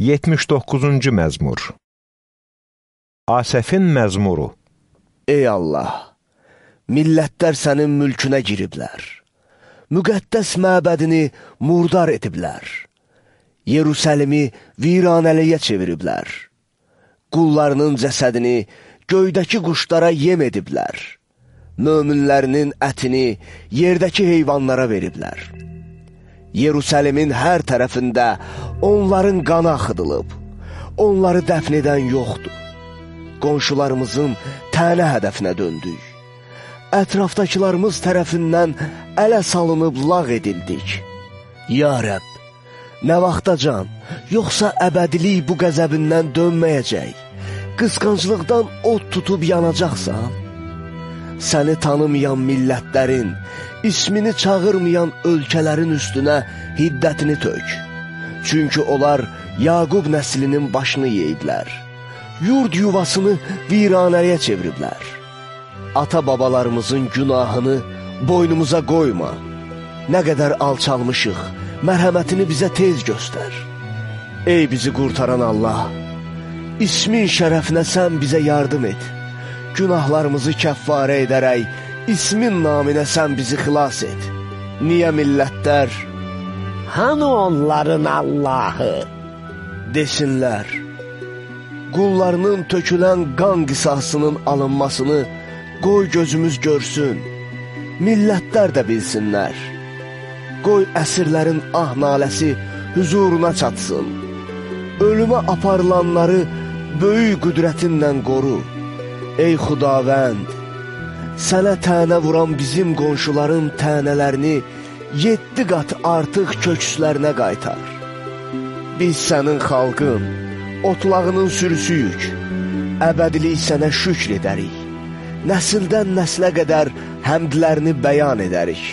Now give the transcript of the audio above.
79-cu məzmur Asəfin məzmuru Ey Allah, millətlər sənin mülkünə giriblər. Müqəddəs məbədini murdar ediblər. Yerusəlimi viranəliyə çeviriblər. Qullarının cəsədini göydəki quşlara yem ediblər. Möminlərinin ətini yerdəki heyvanlara veriblər. Yerusəlimin hər tərəfində onların qanı axıdılıb. Onları dəfn edən yoxdur. Qonşularımızın tənə hədəfinə döndük. Ətrafdakılarımız tərəfindən ələ salınıb lağ edildik. Ya Rəbb, nə vaxtacan, yoxsa əbədilik bu qəzəbindən dönməyəcək? Qısqanclıqdan od tutub yanacaqsan? Səni tanımayan millətlərin, ismini çağırmayan ölkələrin üstünə hiddətini tök. Çünki onlar Yaqub nəslinin başını yeyiblər. Yurd yuvasını viranəyə çeviriblər. Ata-babalarımızın günahını boynumuza qoyma. Nə qədər alçalmışıq, mərhəmətini bizə tez göstər. Ey bizi qurtaran Allah, ismin şərəfinə sən bizə yardım et. Günahlarımızı kəffarə edərək, ismin naminə sən bizi xilas et. Niyə millətlər Hanı onların Allahı? desinlər, qullarının tökülən qan qisasının alınmasını qoy gözümüz görsün, millətlər də bilsinlər. Qoy əsirlərin ah naləsi hüzuruna çatsın, ölümə aparılanları böyük qüdrətinlə qoru. Ey xudavənd, sənə tənə vuran bizim qonşuların tənələrini yeddi qat artıq kökslərinə qaytar. Biz sənin xalqın, otlağının sürüsüyük, əbədilik sənə şükr edərik, nəsildən nəslə qədər həmdlərini bəyan edərik.